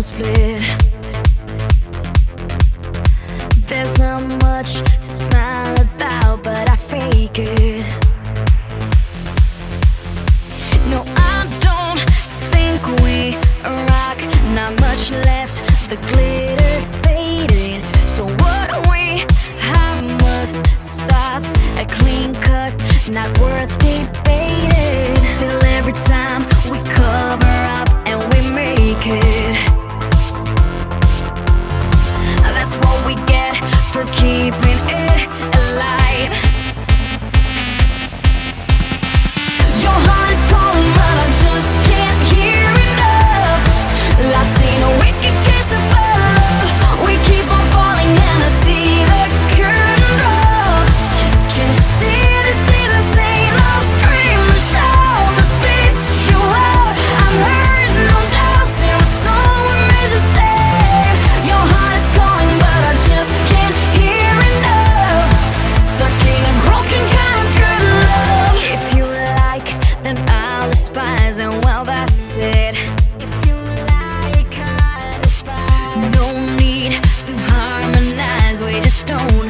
don't split. There's not much to smile about, but I fake it. No, I don't think we rock. Not much left, the glitter's fading. So, what we have must stop. A clean cut, not worth debating. Still, every time we cut.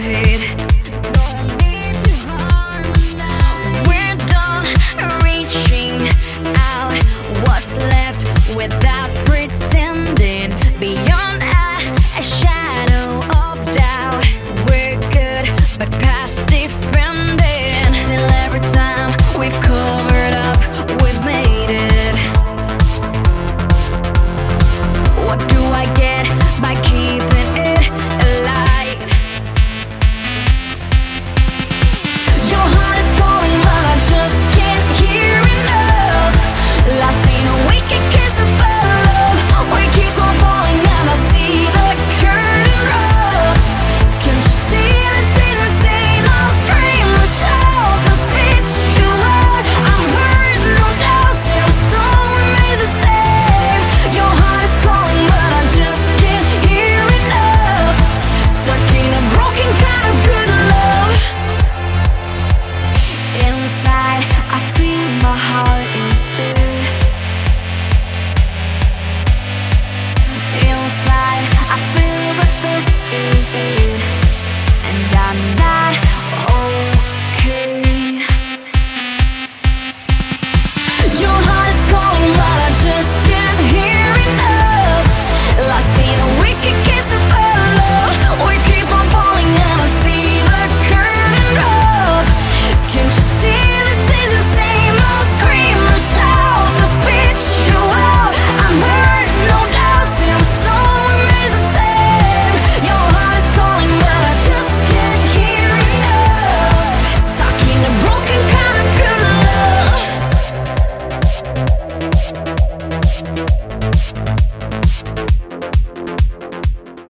hate